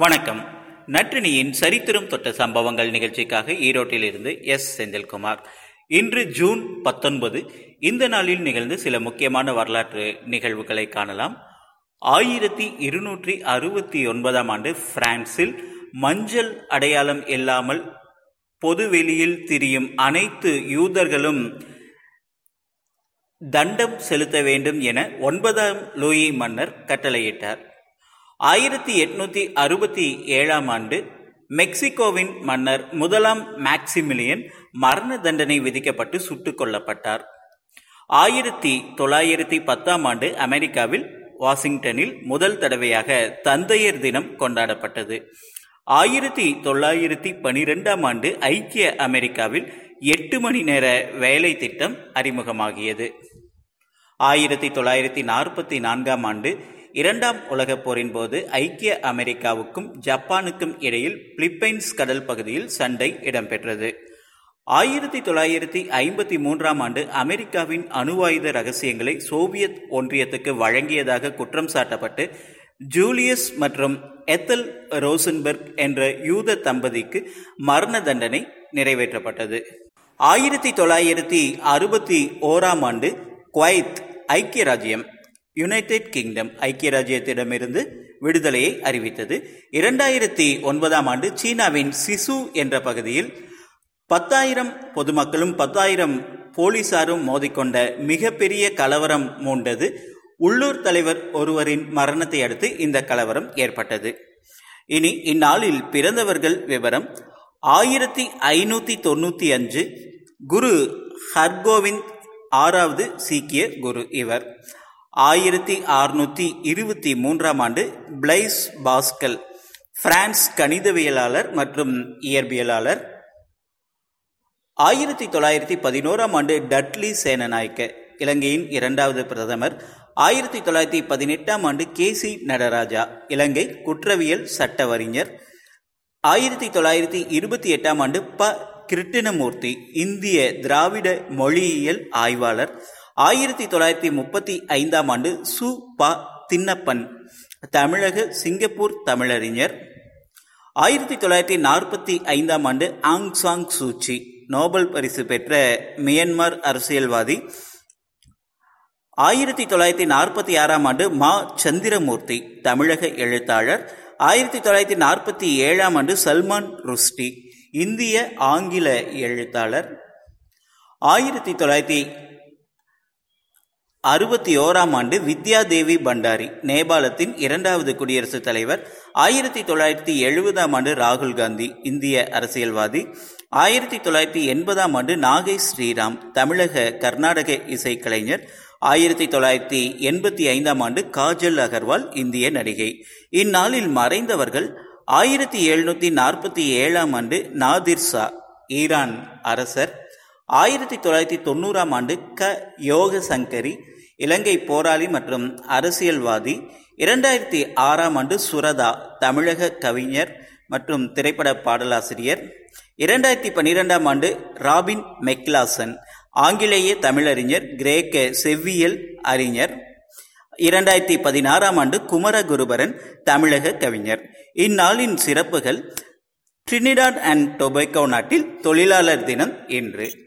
வணக்கம். நற்றினியின் சரித்திரம் தொட்ட சம்பவங்கள் நிகழ்ச்சிக்காக ஈரோட்டில் இருந்து எஸ். செந்தில்குமார். இன்று ஜூன் பத்தொன்பது. இந்த நாளில் நிகழ்ந்து சில முக்கியமான வரலாற்று நிகழ்வுகளை காணலாம். ஆயிரத்தி இருநூற்றி அறுபத்தி ஒன்பதாம் ஆண்டு பிரான்சில் மஞ்சள் அடையாளம் இல்லாமல் பொதுவெளியில் திரியும் அனைத்து யூதர்களும் தண்டம் செலுத்த வேண்டும் என ஒன்பதாம் லூயி மன்னர் கட்டளையிட்டார். ஆயிரத்தி எட்நூத்தி அறுபத்தி ஏழாம் ஆண்டு மெக்சிகோவின் மன்னர் முதலாம் மேக்சிமிலியன் மரண தண்டனை விதிக்கப்பட்டு சுட்டுக் கொல்லப்பட்டார். ஆயிரத்தி தொள்ளாயிரத்தி பத்தாம் ஆண்டு அமெரிக்காவில் வாஷிங்டனில் முதல் தடவையாக தந்தையர் தினம் கொண்டாடப்பட்டது. ஆயிரத்தி தொள்ளாயிரத்தி பனிரெண்டாம் ஆண்டு ஐக்கிய அமெரிக்காவில் எட்டு மணி நேர வேலை திட்டம் அறிமுகமாகியது. ஆயிரத்தி தொள்ளாயிரத்தி நாற்பத்தி நான்காம் ஆண்டு இரண்டாம் உலகப் போரின் போது ஐக்கிய அமெரிக்காவுக்கும் ஜப்பானுக்கும் இடையில் பிலிப்பைன்ஸ் கடல் பகுதியில் சண்டை இடம்பெற்றது. ஆயிரத்தி தொள்ளாயிரத்தி ஐம்பத்தி மூன்றாம் ஆண்டு அமெரிக்காவின் அணுவாயுத ரகசியங்களை சோவியத் ஒன்றியத்துக்கு வழங்கியதாக குற்றம் சாட்டப்பட்டு ஜூலியஸ் மற்றும் எத்தல் ரோசன்பர்க் என்ற யூத தம்பதிக்கு மரண தண்டனை நிறைவேற்றப்பட்டது. ஆயிரத்தி தொள்ளாயிரத்தி அறுபத்தி ஓராம் ஆண்டு குவைத் ஐக்கிய ராஜ்யம். யுனைடெட் கிங்டம் ஐக்கிய ராஜ்யத்திடமிருந்து விடுதலையை அறிவித்தது. இரண்டாயிரத்தி ஒன்பதாம் ஆண்டு சீனாவின் சிசு என்ற பகுதியில் பத்தாயிரம் பொதுமக்களும் பத்தாயிரம் போலீசாரும் மோதிக்கொண்ட மிகப்பெரிய கலவரம் மூண்டது. உள்ளூர் தலைவர் ஒருவரின் மரணத்தை அடுத்து இந்த கலவரம் ஏற்பட்டது. இனி இந்நாளில் பிறந்தவர்கள் விவரம். ஆயிரத்தி ஐநூத்தி தொண்ணூத்தி அஞ்சு குரு ஹர்கோவிந்த் ஆறாவது சீக்கிய குரு இவர். ஆயிரத்தி அறுநூத்தி இருபத்தி மூன்றாம் ஆண்டு பிளைஸ் பாஸ்கல் பிரான்ஸ் கணிதவியலாளர் மற்றும் இயற்பியலாளர். ஆயிரத்தி தொள்ளாயிரத்தி பதினோராம் ஆண்டு டட்லி சேனநாயக்க இலங்கையின் இரண்டாவது பிரதமர். ஆயிரத்தி தொள்ளாயிரத்தி பதினெட்டாம் ஆண்டு கே சி நடராஜா இலங்கை குற்றவியல் சட்டவறிஞர். ஆயிரத்தி தொள்ளாயிரத்தி இருபத்தி எட்டாம் ஆண்டு ப கிருட்டிணமூர்த்தி இந்திய திராவிட மொழியியல் ஆய்வாளர். ஆயிரத்தி தொள்ளாயிரத்தி முப்பத்தி ஐந்தாம் ஆண்டு சு ப தின்னப்பன் தமிழக சிங்கப்பூர் தமிழறிஞர். ஆயிரத்தி தொள்ளாயிரத்தி நாற்பத்தி ஐந்தாம் ஆண்டு ஆங் சாங் சூச்சி நோபல் பரிசு பெற்ற மியன்மார் அரசியல்வாதி. ஆயிரத்தி தொள்ளாயிரத்தி நாற்பத்தி ஆறாம் ஆண்டு மா சந்திரமூர்த்தி தமிழக எழுத்தாளர். ஆயிரத்தி தொள்ளாயிரத்தி நாற்பத்தி ஏழாம் ஆண்டு சல்மான் ருஷ்டி இந்திய ஆங்கில எழுத்தாளர். ஆயிரத்தி தொள்ளாயிரத்தி அறுபத்தி ஓராம் ஆண்டு வித்யா தேவி பண்டாரி நேபாளத்தின் இரண்டாவது குடியரசுத் தலைவர். ஆயிரத்தி தொள்ளாயிரத்தி எழுபதாம் ஆண்டு ராகுல் காந்தி இந்திய அரசியல்வாதி. ஆயிரத்தி தொள்ளாயிரத்தி எண்பதாம் ஆண்டு நாகை ஸ்ரீராம் தமிழக கர்நாடக இசைக்கலைஞர். ஆயிரத்தி தொள்ளாயிரத்தி எண்பத்தி ஐந்தாம் ஆண்டு காஜல் அகர்வால் இந்திய நடிகை. இந்நாளில் மறைந்தவர்கள் ஆயிரத்தி எழுநூத்தி நாற்பத்தி ஏழாம் ஆண்டு நாதிர் ஷா ஈரான் அரசர். ஆயிரத்தி தொள்ளாயிரத்தி தொண்ணூறாம் ஆண்டு க. யோக சங்கரி இலங்கை போராளி மற்றும் அரசியல்வாதி. இரண்டாயிரத்தி ஆறாம் ஆண்டு சுரதா தமிழக கவிஞர் மற்றும் திரைப்பட பாடலாசிரியர். இரண்டாயிரத்தி பன்னிரெண்டாம் ஆண்டு ராபின் மெக்லாசன் ஆங்கிலேய தமிழறிஞர் கிரேக்க செவ்வியல் அறிஞர். இரண்டாயிரத்தி பதினாறாம் ஆண்டு குமரகுருபரன் தமிழக கவிஞர். இந்நாளின் சிறப்புகள் ட்ரினிடாட் அண்ட் டொபைக்கோ நாட்டில் தொழிலாளர் தினம் இன்று.